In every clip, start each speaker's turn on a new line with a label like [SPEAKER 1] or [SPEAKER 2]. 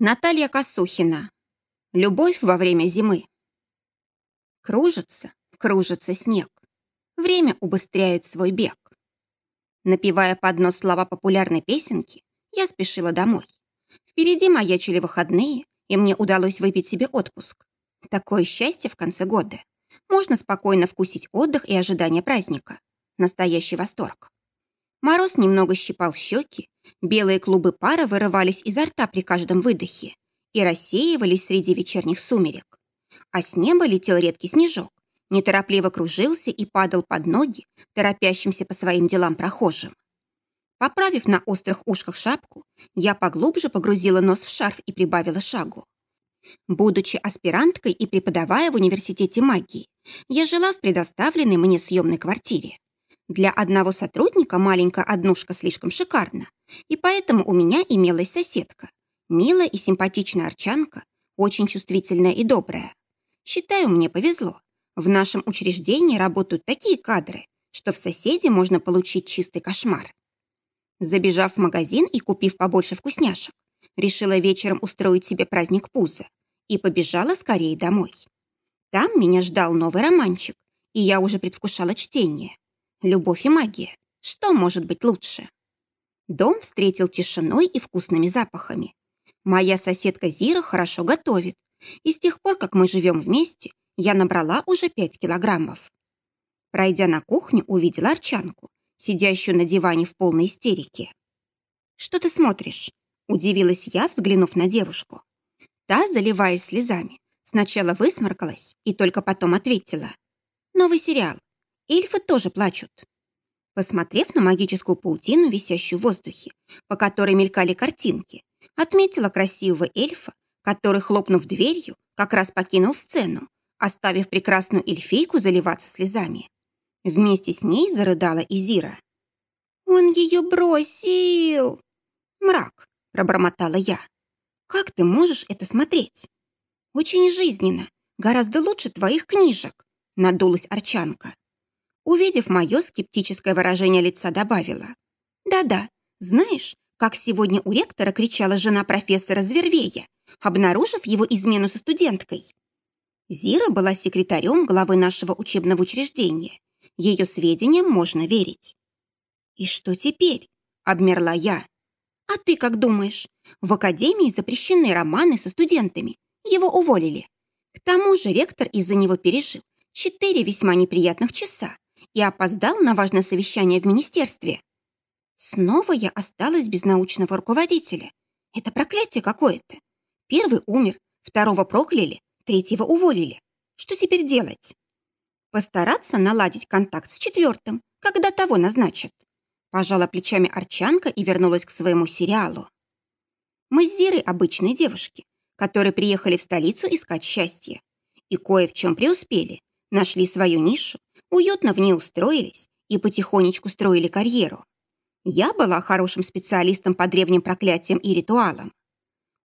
[SPEAKER 1] Наталья Косухина. Любовь во время зимы. Кружится, кружится снег. Время убыстряет свой бег. Напевая под нос слова популярной песенки, я спешила домой. Впереди маячили выходные, и мне удалось выпить себе отпуск. Такое счастье в конце года. Можно спокойно вкусить отдых и ожидание праздника. Настоящий восторг. Мороз немного щипал щеки, белые клубы пара вырывались изо рта при каждом выдохе и рассеивались среди вечерних сумерек. А с неба летел редкий снежок, неторопливо кружился и падал под ноги торопящимся по своим делам прохожим. Поправив на острых ушках шапку, я поглубже погрузила нос в шарф и прибавила шагу. Будучи аспиранткой и преподавая в университете магии, я жила в предоставленной мне съемной квартире. Для одного сотрудника маленькая однушка слишком шикарна, и поэтому у меня имелась соседка. Милая и симпатичная арчанка, очень чувствительная и добрая. Считаю, мне повезло. В нашем учреждении работают такие кадры, что в соседе можно получить чистый кошмар. Забежав в магазин и купив побольше вкусняшек, решила вечером устроить себе праздник пуза и побежала скорее домой. Там меня ждал новый романчик, и я уже предвкушала чтение. Любовь и магия. Что может быть лучше? Дом встретил тишиной и вкусными запахами. Моя соседка Зира хорошо готовит, и с тех пор, как мы живем вместе, я набрала уже пять килограммов. Пройдя на кухню, увидела Арчанку, сидящую на диване в полной истерике. «Что ты смотришь?» – удивилась я, взглянув на девушку. Та, заливаясь слезами, сначала высморкалась и только потом ответила. «Новый сериал. Эльфы тоже плачут. Посмотрев на магическую паутину, висящую в воздухе, по которой мелькали картинки, отметила красивого эльфа, который, хлопнув дверью, как раз покинул сцену, оставив прекрасную эльфийку заливаться слезами. Вместе с ней зарыдала Изира. «Он ее бросил!» «Мрак», — пробормотала я. «Как ты можешь это смотреть?» «Очень жизненно, гораздо лучше твоих книжек», — надулась Арчанка. Увидев мое скептическое выражение лица, добавила. «Да-да, знаешь, как сегодня у ректора кричала жена профессора Звервея, обнаружив его измену со студенткой?» Зира была секретарем главы нашего учебного учреждения. Ее сведениям можно верить. «И что теперь?» — обмерла я. «А ты как думаешь? В академии запрещены романы со студентами. Его уволили. К тому же ректор из-за него пережил четыре весьма неприятных часа и опоздал на важное совещание в министерстве. Снова я осталась без научного руководителя. Это проклятие какое-то. Первый умер, второго прокляли, третьего уволили. Что теперь делать? Постараться наладить контакт с четвертым, когда того назначат. Пожала плечами Арчанка и вернулась к своему сериалу. Мы с Зирой обычные девушки, которые приехали в столицу искать счастье. И кое в чем преуспели, нашли свою нишу уютно в ней устроились и потихонечку строили карьеру. Я была хорошим специалистом по древним проклятиям и ритуалам.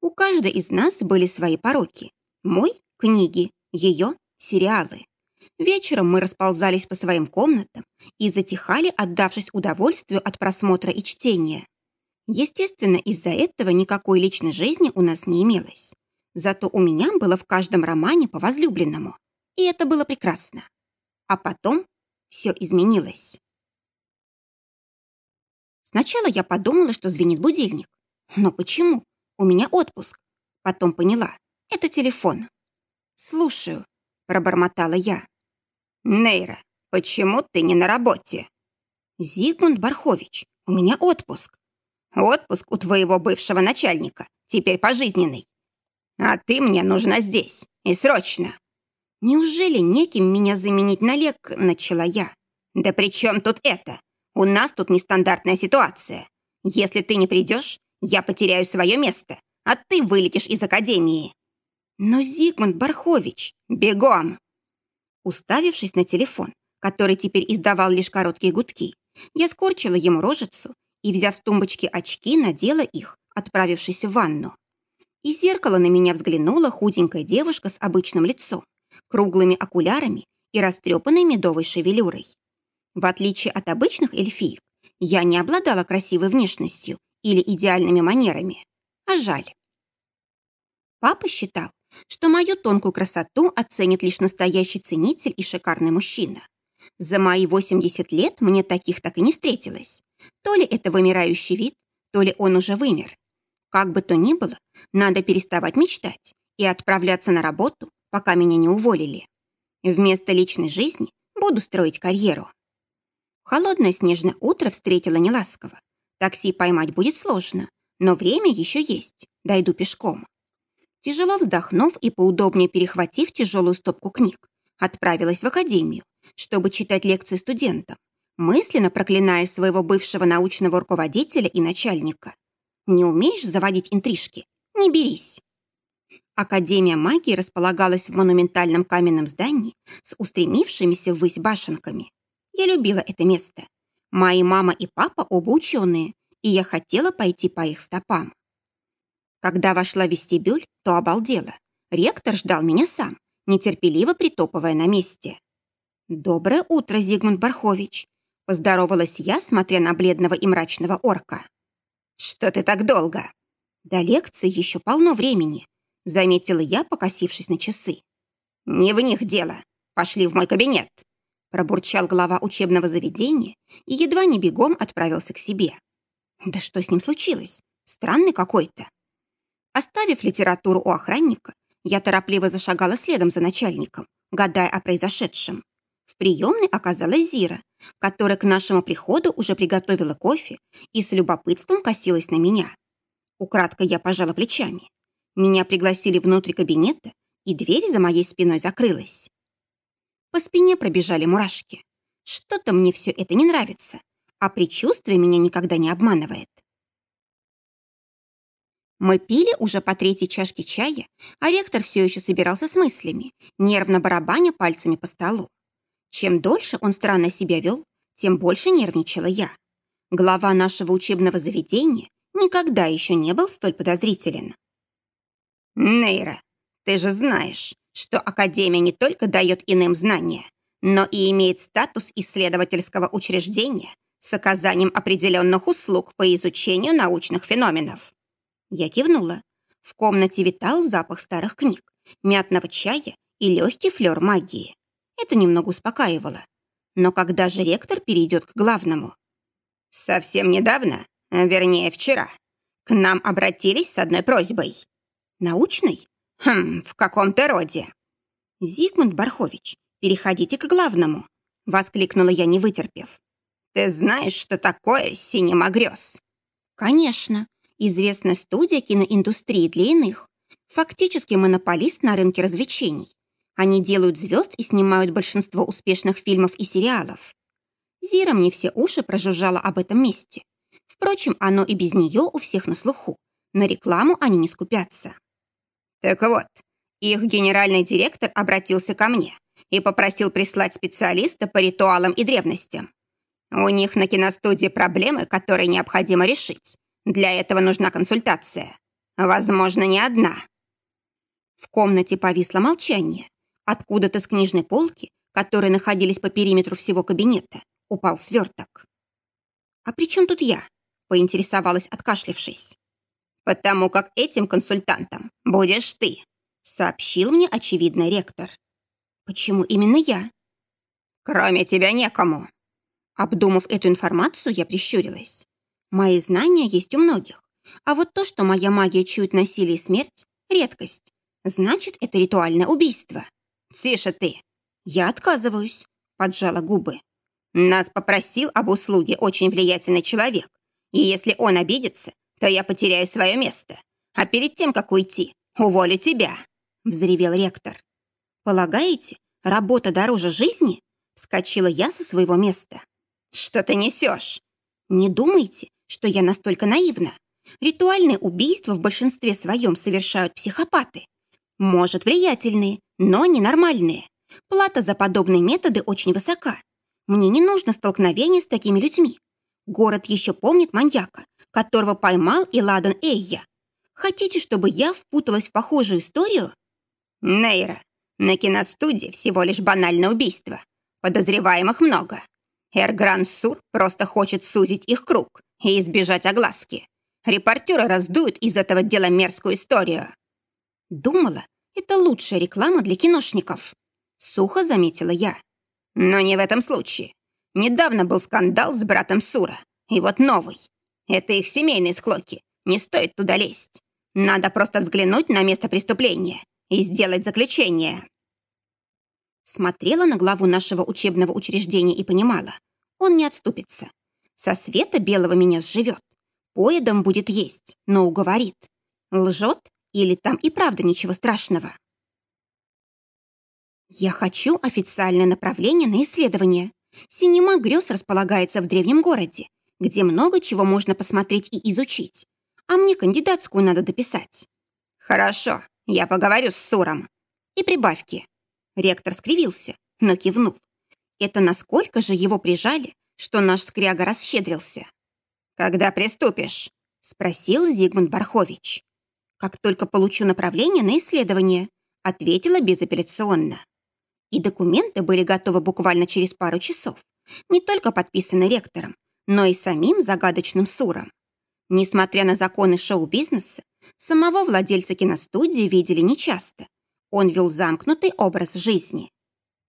[SPEAKER 1] У каждой из нас были свои пороки. Мой – книги, ее – сериалы. Вечером мы расползались по своим комнатам и затихали, отдавшись удовольствию от просмотра и чтения. Естественно, из-за этого никакой личной жизни у нас не имелось. Зато у меня было в каждом романе по возлюбленному. И это было прекрасно. А потом все изменилось. Сначала я подумала, что звенит будильник. Но почему? У меня отпуск. Потом поняла. Это телефон. «Слушаю», — пробормотала я. «Нейра, почему ты не на работе?» «Зигмунд Бархович, у меня отпуск». «Отпуск у твоего бывшего начальника, теперь пожизненный. А ты мне нужна здесь, и срочно». «Неужели неким меня заменить на лек?» — начала я. «Да при чем тут это? У нас тут нестандартная ситуация. Если ты не придешь, я потеряю свое место, а ты вылетишь из академии». «Но Зигмунд Бархович, бегом!» Уставившись на телефон, который теперь издавал лишь короткие гудки, я скорчила ему рожицу и, взяв с тумбочки очки, надела их, отправившись в ванну. Из зеркала на меня взглянула худенькая девушка с обычным лицом круглыми окулярами и растрепанной медовой шевелюрой. В отличие от обычных эльфиек, я не обладала красивой внешностью или идеальными манерами. А жаль. Папа считал, что мою тонкую красоту оценит лишь настоящий ценитель и шикарный мужчина. За мои 80 лет мне таких так и не встретилось. То ли это вымирающий вид, то ли он уже вымер. Как бы то ни было, надо переставать мечтать и отправляться на работу, пока меня не уволили. Вместо личной жизни буду строить карьеру. Холодное снежное утро встретило неласково. Такси поймать будет сложно, но время еще есть, дойду пешком. Тяжело вздохнув и поудобнее перехватив тяжелую стопку книг, отправилась в академию, чтобы читать лекции студентам, мысленно проклиная своего бывшего научного руководителя и начальника. Не умеешь заводить интрижки? Не берись. Академия магии располагалась в монументальном каменном здании с устремившимися ввысь башенками. Я любила это место. Мои мама и папа оба ученые, и я хотела пойти по их стопам. Когда вошла в вестибюль, то обалдела. Ректор ждал меня сам, нетерпеливо притопывая на месте. «Доброе утро, Зигмунд Бархович!» Поздоровалась я, смотря на бледного и мрачного орка. «Что ты так долго?» «До лекции еще полно времени», заметила я, покосившись на часы. «Не в них дело. Пошли в мой кабинет», пробурчал глава учебного заведения и едва не бегом отправился к себе. Да что с ним случилось? Странный какой-то. Оставив литературу у охранника, я торопливо зашагала следом за начальником, гадая о произошедшем. В приемной оказалась Зира, которая к нашему приходу уже приготовила кофе и с любопытством косилась на меня. Украдко я пожала плечами. Меня пригласили внутрь кабинета, и дверь за моей спиной закрылась. По спине пробежали мурашки. Что-то мне все это не нравится, а предчувствие меня никогда не обманывает. Мы пили уже по третьей чашке чая, а ректор все еще собирался с мыслями, нервно барабаня пальцами по столу. Чем дольше он странно себя вел, тем больше нервничала я. Глава нашего учебного заведения никогда еще не был столь подозрителен. «Нейра, ты же знаешь, что Академия не только дает иным знания, но и имеет статус исследовательского учреждения с оказанием определенных услуг по изучению научных феноменов. Я кивнула. В комнате витал запах старых книг, мятного чая и легкий флер магии. Это немного успокаивало. Но когда же ректор перейдет к главному? Совсем недавно, вернее вчера, к нам обратились с одной просьбой. Научной? Хм, в каком-то роде. Зигмунд Бархович, переходите к главному, воскликнула я, не вытерпев. Ты знаешь, что такое синема грез? Конечно, известная студия киноиндустрии для иных, фактически монополист на рынке развлечений. Они делают звезд и снимают большинство успешных фильмов и сериалов. Зира мне все уши прожужжала об этом месте. Впрочем, оно и без нее у всех на слуху. На рекламу они не скупятся. Так вот, их генеральный директор обратился ко мне и попросил прислать специалиста по ритуалам и древностям. У них на киностудии проблемы, которые необходимо решить. Для этого нужна консультация. Возможно, не одна. В комнате повисло молчание. Откуда-то с книжной полки, которые находились по периметру всего кабинета, упал сверток. «А при чем тут я?» — поинтересовалась, откашлившись. «Потому как этим консультантом будешь ты», — сообщил мне очевидный ректор. «Почему именно я?» «Кроме тебя некому». Обдумав эту информацию, я прищурилась. Мои знания есть у многих. А вот то, что моя магия чует насилие и смерть — редкость. Значит, это ритуальное убийство. Тише ты. Я отказываюсь, поджала губы. Нас попросил об услуге очень влиятельный человек. И если он обидится, то я потеряю свое место. А перед тем, как уйти, уволю тебя, взревел ректор. Полагаете, работа дороже жизни? Скочила я со своего места. Что ты несешь? Не думайте, что я настолько наивна. Ритуальные убийства в большинстве своем совершают психопаты. Может, влиятельные, но ненормальные. Плата за подобные методы очень высока. Мне не нужно столкновение с такими людьми. Город еще помнит маньяка, которого поймал и Ладан Эйя. Хотите, чтобы я впуталась в похожую историю? Нейра, на киностудии всего лишь банальное убийство. Подозреваемых много. Эргран Сур просто хочет сузить их круг и избежать огласки. Репортеры раздуют из этого дела мерзкую историю. Думала, это лучшая реклама для киношников. Сухо заметила я. Но не в этом случае. Недавно был скандал с братом Сура. И вот новый. Это их семейные склоки. Не стоит туда лезть. Надо просто взглянуть на место преступления и сделать заключение. Смотрела на главу нашего учебного учреждения и понимала, он не отступится. Со света белого меня сживет. Поедом будет есть, но уговорит. Лжет или там и правда ничего страшного. Я хочу официальное направление на исследование. Синема грез располагается в древнем городе, где много чего можно посмотреть и изучить. А мне кандидатскую надо дописать. Хорошо, я поговорю с Суром. И прибавки. Ректор скривился, но кивнул. Это насколько же его прижали, что наш скряга расщедрился. «Когда приступишь?» — спросил Зигмунд Бархович. «Как только получу направление на исследование», — ответила безапелляционно. И документы были готовы буквально через пару часов, не только подписаны ректором, но и самим загадочным Суром. Несмотря на законы шоу-бизнеса, самого владельца киностудии видели нечасто. Он вел замкнутый образ жизни.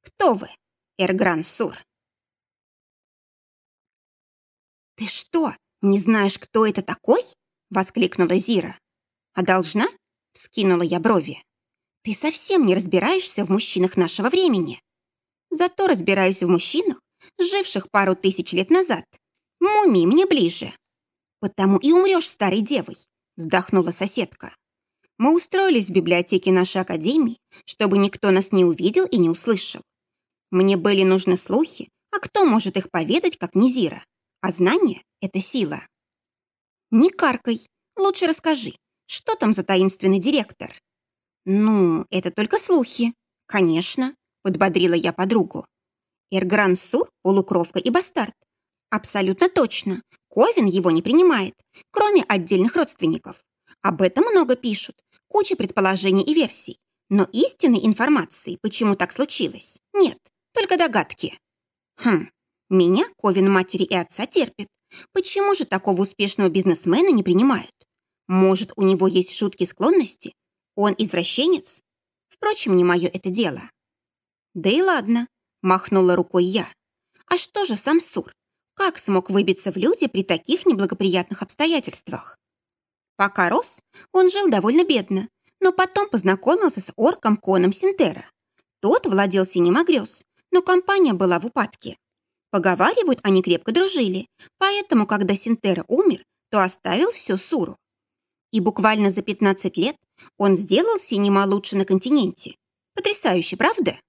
[SPEAKER 1] «Кто вы, Эргран Сур?» «Ты что, не знаешь, кто это такой?» — воскликнула Зира. «А должна?» — вскинула я брови. «Ты совсем не разбираешься в мужчинах нашего времени. Зато разбираюсь в мужчинах, живших пару тысяч лет назад. Муми мне ближе». «Потому и умрешь старой девой», — вздохнула соседка. Мы устроились в библиотеке нашей академии, чтобы никто нас не увидел и не услышал. Мне были нужны слухи, а кто может их поведать, как не Зира? А знание — это сила. Не каркай, лучше расскажи, что там за таинственный директор? Ну, это только слухи. Конечно, подбодрила я подругу. Эргран Сур — полукровка и бастард. Абсолютно точно. Ковин его не принимает, кроме отдельных родственников. Об этом много пишут, куча предположений и версий. Но истинной информации, почему так случилось, нет, только догадки. Хм, меня Ковин матери и отца терпит. Почему же такого успешного бизнесмена не принимают? Может, у него есть жуткие склонности? Он извращенец? Впрочем, не мое это дело. Да и ладно, махнула рукой я. А что же сам Сур? Как смог выбиться в люди при таких неблагоприятных обстоятельствах? Пока рос, он жил довольно бедно, но потом познакомился с орком Коном Синтера. Тот владел синема грез, но компания была в упадке. Поговаривают, они крепко дружили, поэтому, когда Синтера умер, то оставил все Суру. И буквально за 15 лет он сделал синема лучше на континенте. Потрясающе, правда?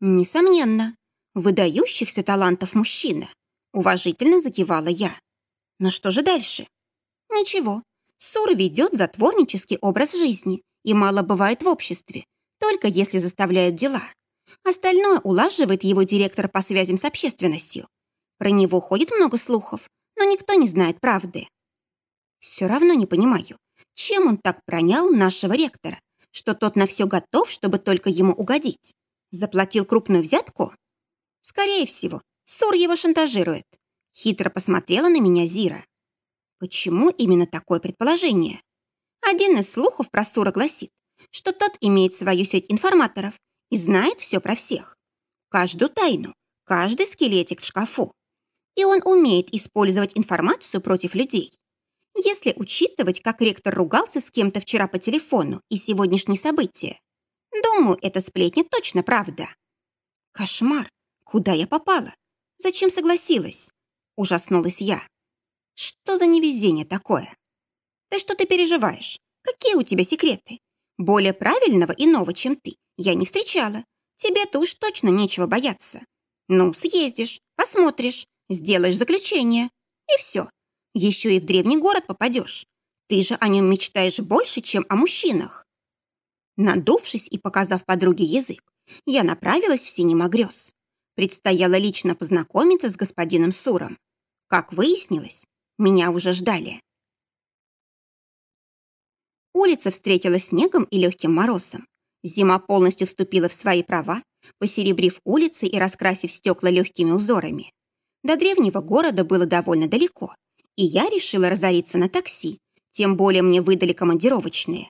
[SPEAKER 1] Несомненно. Выдающихся талантов мужчина. Уважительно закивала я. Но что же дальше? Ничего, Сур ведет затворнический образ жизни и мало бывает в обществе, только если заставляют дела. Остальное улаживает его директор по связям с общественностью. Про него ходит много слухов, но никто не знает правды. Все равно не понимаю, чем он так пронял нашего ректора, что тот на все готов, чтобы только ему угодить. Заплатил крупную взятку? Скорее всего, Сур его шантажирует. Хитро посмотрела на меня Зира. Почему именно такое предположение? Один из слухов про Сура гласит, что тот имеет свою сеть информаторов и знает все про всех. Каждую тайну, каждый скелетик в шкафу. И он умеет использовать информацию против людей. Если учитывать, как ректор ругался с кем-то вчера по телефону и сегодняшние события, думаю, эта сплетня точно правда. Кошмар! Куда я попала? Зачем согласилась? Ужаснулась я. Что за невезение такое? Да что ты переживаешь? Какие у тебя секреты? Более правильного и нового, чем ты, я не встречала. Тебе-то уж точно нечего бояться. Ну, съездишь, посмотришь, сделаешь заключение. И все. Еще и в древний город попадешь. Ты же о нем мечтаешь больше, чем о мужчинах. Надувшись и показав подруге язык, я направилась в синема грез. Предстояло лично познакомиться с господином Суром. Как выяснилось, меня уже ждали. Улица встретила снегом и легким морозом. Зима полностью вступила в свои права, посеребрив улицы и раскрасив стекла легкими узорами. До древнего города было довольно далеко, и я решила разориться на такси, тем более мне выдали командировочные.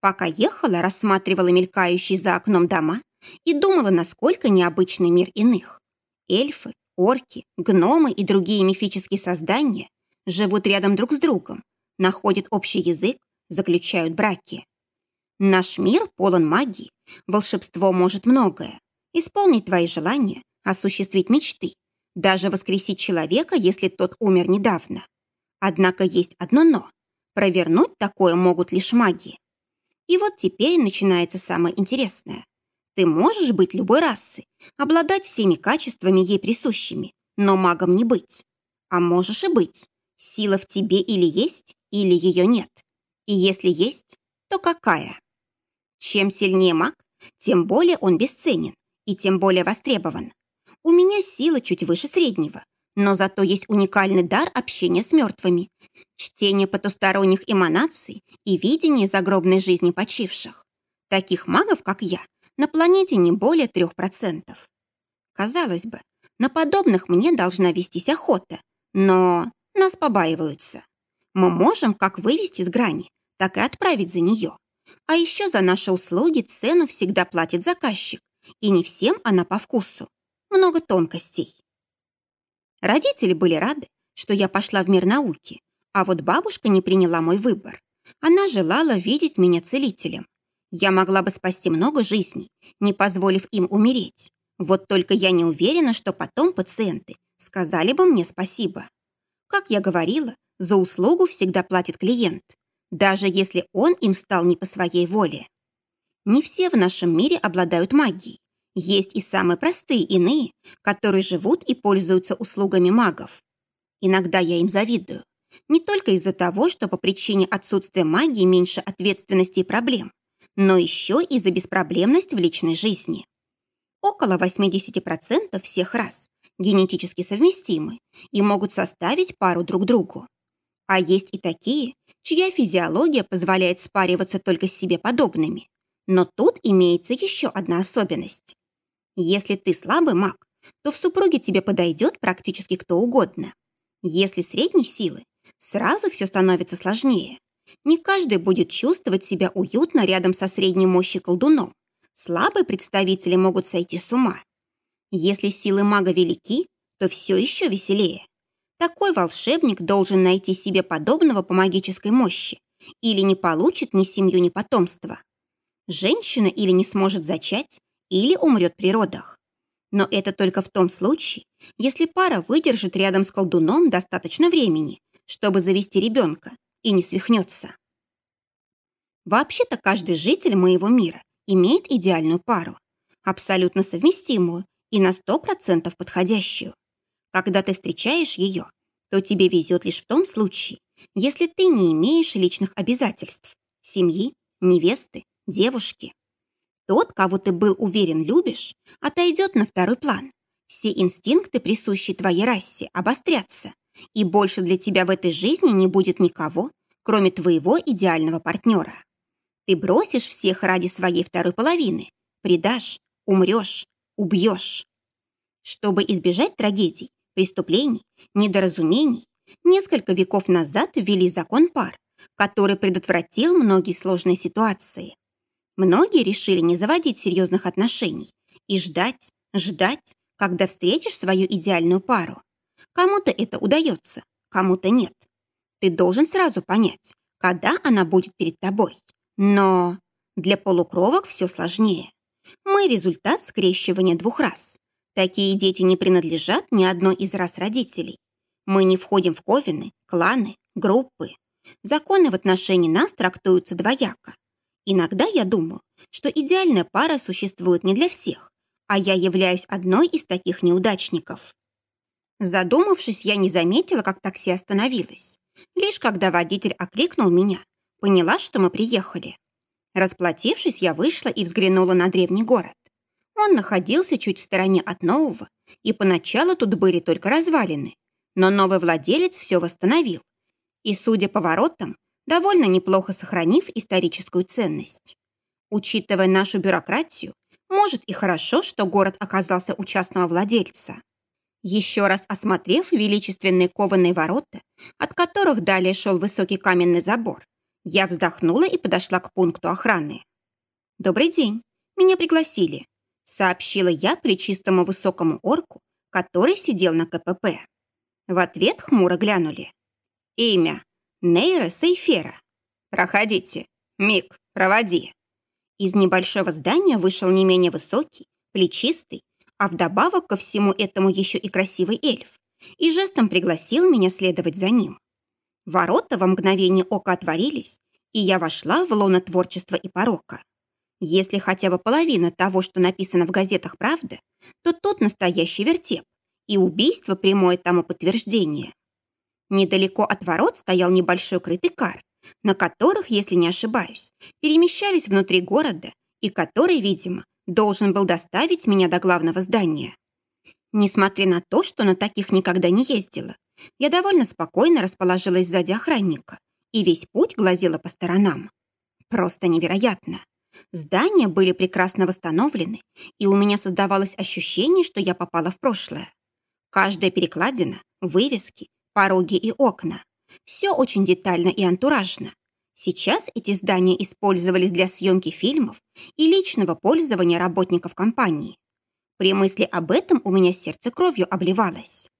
[SPEAKER 1] Пока ехала, рассматривала мелькающие за окном дома и думала, насколько необычный мир иных. Эльфы, орки, гномы и другие мифические создания живут рядом друг с другом, находят общий язык, заключают браки. Наш мир полон магии, волшебство может многое. Исполнить твои желания, осуществить мечты, даже воскресить человека, если тот умер недавно. Однако есть одно «но». Провернуть такое могут лишь маги. И вот теперь начинается самое интересное. Ты можешь быть любой расы, обладать всеми качествами ей присущими, но магом не быть. А можешь и быть. Сила в тебе или есть, или ее нет. И если есть, то какая? Чем сильнее маг, тем более он бесценен и тем более востребован. У меня сила чуть выше среднего, но зато есть уникальный дар общения с мертвыми, чтение потусторонних эманаций и видение загробной жизни почивших. Таких магов, как я, на планете не более трех процентов. Казалось бы, на подобных мне должна вестись охота, но нас побаиваются. Мы можем как вывести с грани, так и отправить за нее. А еще за наши услуги цену всегда платит заказчик, и не всем она по вкусу. Много тонкостей. Родители были рады, что я пошла в мир науки, а вот бабушка не приняла мой выбор. Она желала видеть меня целителем. Я могла бы спасти много жизней, не позволив им умереть. Вот только я не уверена, что потом пациенты сказали бы мне спасибо. Как я говорила, за услугу всегда платит клиент, даже если он им стал не по своей воле. Не все в нашем мире обладают магией. Есть и самые простые иные, которые живут и пользуются услугами магов. Иногда я им завидую. Не только из-за того, что по причине отсутствия магии меньше ответственности и проблем, но еще и за беспроблемность в личной жизни. Около 80% всех рас генетически совместимы и могут составить пару друг другу. А есть и такие, чья физиология позволяет спариваться только с себе подобными. Но тут имеется еще одна особенность. Если ты слабый маг, то в супруге тебе подойдет практически кто угодно. Если средней силы, сразу все становится сложнее. Не каждый будет чувствовать себя уютно рядом со средней мощи колдуном. Слабые представители могут сойти с ума. Если силы мага велики, то все еще веселее. Такой волшебник должен найти себе подобного по магической мощи или не получит ни семью, ни потомство. Женщина или не сможет зачать, или умрет при родах. Но это только в том случае, если пара выдержит рядом с колдуном достаточно времени, чтобы завести ребенка, и не свихнется. Вообще-то каждый житель моего мира имеет идеальную пару, абсолютно совместимую и на 100% подходящую. Когда ты встречаешь ее, то тебе везет лишь в том случае, если ты не имеешь личных обязательств, семьи, невесты, девушки. Тот, кого ты был уверен любишь, отойдет на второй план. Все инстинкты, присущие твоей расе, обострятся, и больше для тебя в этой жизни не будет никого, кроме твоего идеального партнера. Ты бросишь всех ради своей второй половины, предашь, умрешь, убьешь. Чтобы избежать трагедий, преступлений, недоразумений, несколько веков назад ввели закон пар, который предотвратил многие сложные ситуации. Многие решили не заводить серьезных отношений и ждать, ждать, когда встретишь свою идеальную пару. Кому-то это удается, кому-то нет. Ты должен сразу понять, когда она будет перед тобой. Но для полукровок все сложнее. Мы результат скрещивания двух рас. Такие дети не принадлежат ни одной из рас родителей. Мы не входим в ковины, кланы, группы. Законы в отношении нас трактуются двояко. Иногда я думаю, что идеальная пара существует не для всех, а я являюсь одной из таких неудачников. Задумавшись, я не заметила, как такси остановилось. Лишь когда водитель окликнул меня, поняла, что мы приехали. Расплатившись, я вышла и взглянула на древний город. Он находился чуть в стороне от нового, и поначалу тут были только развалины. Но новый владелец все восстановил. И, судя по воротам, довольно неплохо сохранив историческую ценность. Учитывая нашу бюрократию, может и хорошо, что город оказался у частного владельца. Еще раз осмотрев величественные кованые ворота, от которых далее шел высокий каменный забор, Я вздохнула и подошла к пункту охраны. «Добрый день. Меня пригласили», — сообщила я плечистому высокому орку, который сидел на КПП. В ответ хмуро глянули. «Имя. Нейра Сейфера. Проходите. Мик, проводи». Из небольшого здания вышел не менее высокий, плечистый, а вдобавок ко всему этому еще и красивый эльф, и жестом пригласил меня следовать за ним. Ворота во мгновение ока отворились, и я вошла в лоно творчества и порока. Если хотя бы половина того, что написано в газетах, правда, то тот настоящий вертеп, и убийство прямое тому подтверждение. Недалеко от ворот стоял небольшой крытый кар, на которых, если не ошибаюсь, перемещались внутри города и который, видимо, должен был доставить меня до главного здания. Несмотря на то, что на таких никогда не ездила, я довольно спокойно расположилась сзади охранника и весь путь глазела по сторонам. Просто невероятно. Здания были прекрасно восстановлены, и у меня создавалось ощущение, что я попала в прошлое. Каждая перекладина, вывески, пороги и окна все очень детально и антуражно. Сейчас эти здания использовались для съемки фильмов и личного пользования работников компании. При мысли об этом у меня сердце кровью обливалось.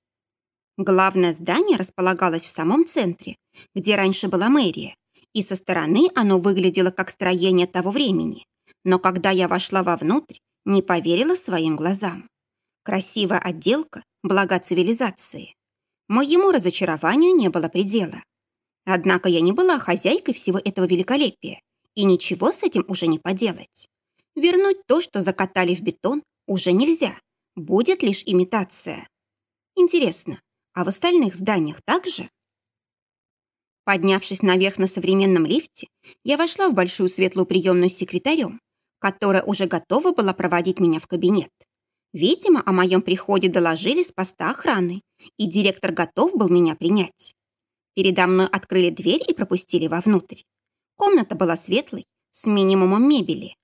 [SPEAKER 1] Главное здание располагалось в самом центре, где раньше была мэрия, и со стороны оно выглядело как строение того времени. Но когда я вошла вовнутрь, не поверила своим глазам. Красивая отделка, блага цивилизации. Моему разочарованию не было предела. Однако я не была хозяйкой всего этого великолепия, и ничего с этим уже не поделать. Вернуть то, что закатали в бетон, уже нельзя. Будет лишь имитация. Интересно, а в остальных зданиях также? Поднявшись наверх на современном лифте, я вошла в большую светлую приемную с секретарем, которая уже готова была проводить меня в кабинет. Видимо, о моем приходе доложили с поста охраны, и директор готов был меня принять. Передо мной открыли дверь и пропустили вовнутрь. Комната была светлой, с минимумом мебели.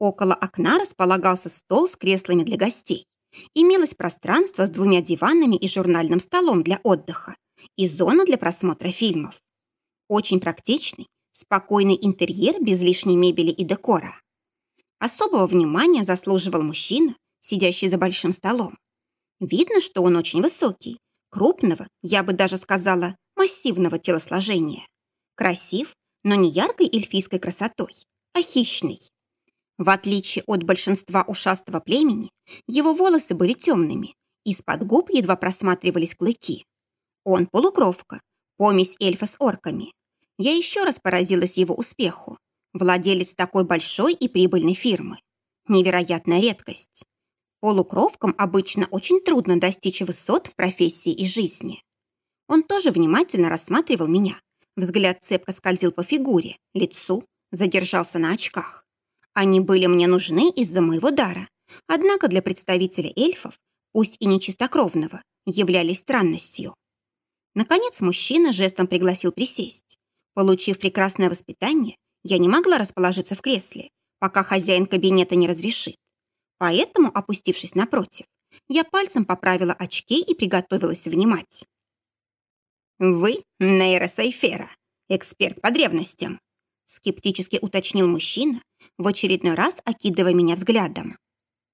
[SPEAKER 1] Около окна располагался стол с креслами для гостей. Имелось пространство с двумя диванами и журнальным столом для отдыха и зона для просмотра фильмов. Очень практичный, спокойный интерьер без лишней мебели и декора. Особого внимания заслуживал мужчина, сидящий за большим столом. Видно, что он очень высокий, крупного, я бы даже сказала, массивного телосложения. Красив, но не яркой эльфийской красотой, а хищный. В отличие от большинства ушастого племени, его волосы были темными, из-под губ едва просматривались клыки. Он полукровка, помесь эльфа с орками. Я еще раз поразилась его успеху. Владелец такой большой и прибыльной фирмы. Невероятная редкость. Полукровкам обычно очень трудно достичь высот в профессии и жизни. Он тоже внимательно рассматривал меня. Взгляд цепко скользил по фигуре, лицу, задержался на очках. Они были мне нужны из-за моего дара, однако для представителя эльфов, пусть и не чистокровного, являлись странностью. Наконец мужчина жестом пригласил присесть. Получив прекрасное воспитание, я не могла расположиться в кресле, пока хозяин кабинета не разрешит. Поэтому, опустившись напротив, я пальцем поправила очки и приготовилась внимать. «Вы нейросайфера, эксперт по древностям», скептически уточнил мужчина, в очередной раз окидывая меня взглядом.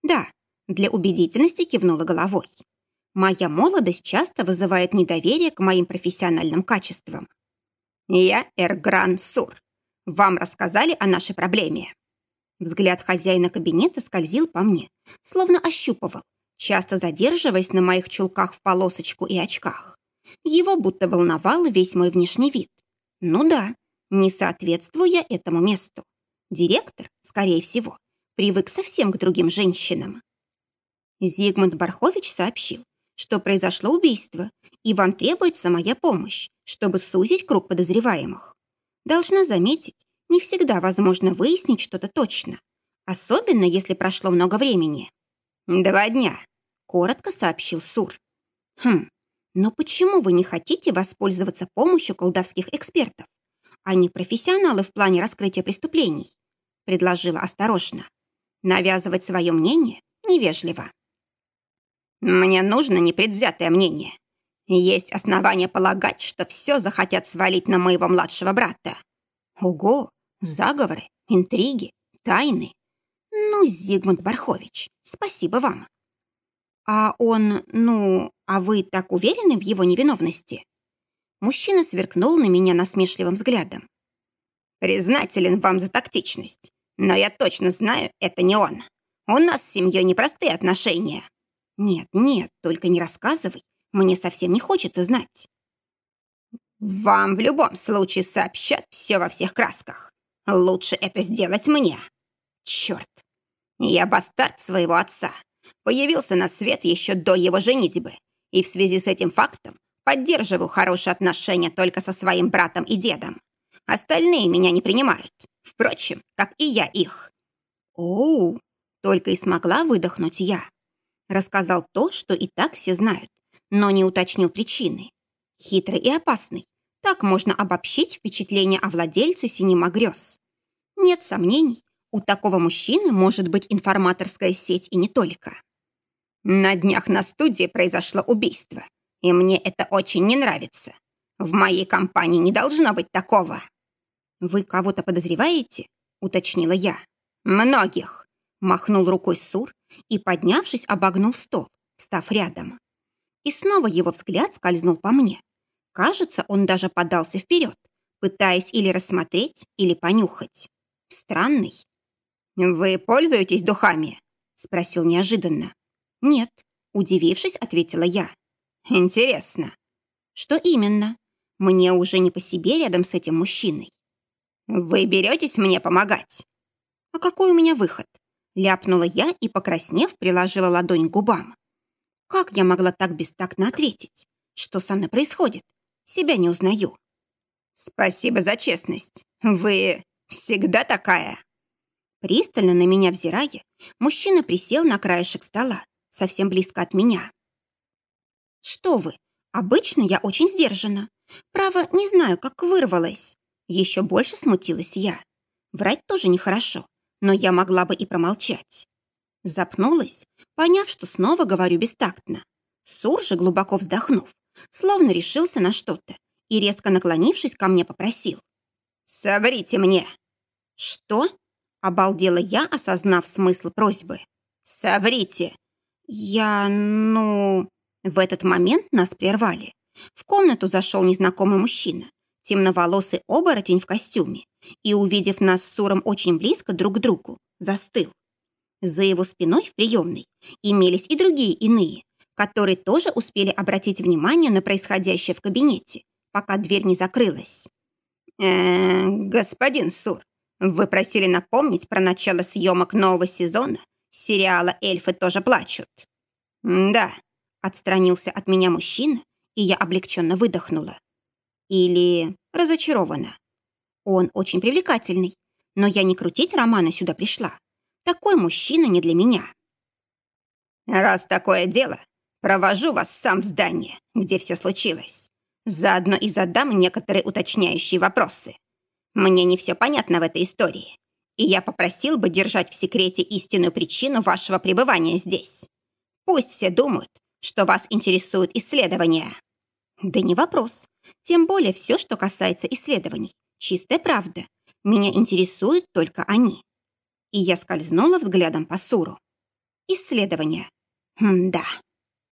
[SPEAKER 1] «Да», для убедительности кивнула головой. «Моя молодость часто вызывает недоверие к моим профессиональным качествам». «Я Эргран Сур. Вам рассказали о нашей проблеме?» Взгляд хозяина кабинета скользил по мне, словно ощупывал, часто задерживаясь на моих чулках в полосочку и очках. Его будто волновал весь мой внешний вид. Ну да, не соответствую я этому месту. Директор, скорее всего, привык совсем к другим женщинам. Зигмунд Бархович сообщил, что произошло убийство, и вам требуется моя помощь, чтобы сузить круг подозреваемых. Должна заметить, не всегда возможно выяснить что-то точно, особенно если прошло много времени. «Два дня», — коротко сообщил Сур. «Хм, но почему вы не хотите воспользоваться помощью колдовских экспертов? Они профессионалы в плане раскрытия преступлений», — предложила осторожно. Навязывать свое мнение невежливо. «Мне нужно непредвзятое мнение. Есть основания полагать, что все захотят свалить на моего младшего брата. Ого, заговоры, интриги, тайны. Ну, Зигмунд Бархович, спасибо вам. А он, ну, а вы так уверены в его невиновности? Мужчина сверкнул на меня насмешливым взглядом. Признателен вам за тактичность, но я точно знаю, это не он. У нас с семьей непростые отношения. Нет, нет, только не рассказывай. Мне совсем не хочется знать. Вам в любом случае сообщат все во всех красках. Лучше это сделать мне. Черт. Я бастард своего отца. Появился на свет еще до его женитьбы. И в связи с этим фактом поддерживаю хорошие отношения только со своим братом и дедом. Остальные меня не принимают. Впрочем, как и я их. Оу, только и смогла выдохнуть я. Рассказал то, что и так все знают, но не уточнил причины. Хитрый и опасный. Так можно обобщить впечатление о владельце синема грез. Нет сомнений, у такого мужчины может быть информаторская сеть и не только. На днях на студии произошло убийство, и мне это очень не нравится. В моей компании не должно быть такого. Вы кого-то подозреваете? Уточнила я. Многих. Махнул рукой Сур и, поднявшись, обогнул стол, став рядом. И снова его взгляд скользнул по мне. Кажется, он даже подался вперед, пытаясь или рассмотреть, или понюхать. Странный. «Вы пользуетесь духами?» — спросил неожиданно. «Нет», — удивившись, ответила я. «Интересно». «Что именно? Мне уже не по себе рядом с этим мужчиной». «Вы беретесь мне помогать?» «А какой у меня выход? Ляпнула я и, покраснев, приложила ладонь к губам. Как я могла так бестактно ответить? Что со мной происходит? Себя не узнаю. Спасибо за честность. Вы всегда такая. Пристально на меня взирая, мужчина присел на краешек стола, совсем близко от меня. Что вы, обычно я очень сдержана. Право, не знаю, как вырвалась. Еще больше смутилась я. Врать тоже нехорошо но я могла бы и промолчать. Запнулась, поняв, что снова говорю бестактно. Сур же, глубоко вздохнув, словно решился на что-то и, резко наклонившись ко мне, попросил. «Соврите мне!» «Что?» — обалдела я, осознав смысл просьбы. «Соврите!» «Я... ну...» В этот момент нас прервали. В комнату зашел незнакомый мужчина, темноволосый оборотень в костюме, и, увидев нас с Суром очень близко друг к другу, застыл. За его спиной в приемной имелись и другие иные, которые тоже успели обратить внимание на происходящее в кабинете, пока дверь не закрылась. «Э, господин Сур, вы просили напомнить про начало съемок нового сезона сериала «Эльфы тоже плачут». «Да», — отстранился от меня мужчина, и я облегченно выдохнула. Или разочарована. Он очень привлекательный, но я не крутить романа сюда пришла. Такой мужчина не для меня. Раз такое дело, провожу вас сам в здание, где все случилось. Заодно и задам некоторые уточняющие вопросы. Мне не все понятно в этой истории, и я попросил бы держать в секрете истинную причину вашего пребывания здесь. Пусть все думают, что вас интересуют исследования. Да не вопрос. Тем более все, что касается исследований. Чистая правда. Меня интересуют только они. И я скользнула взглядом по Суру. Исследования. М да.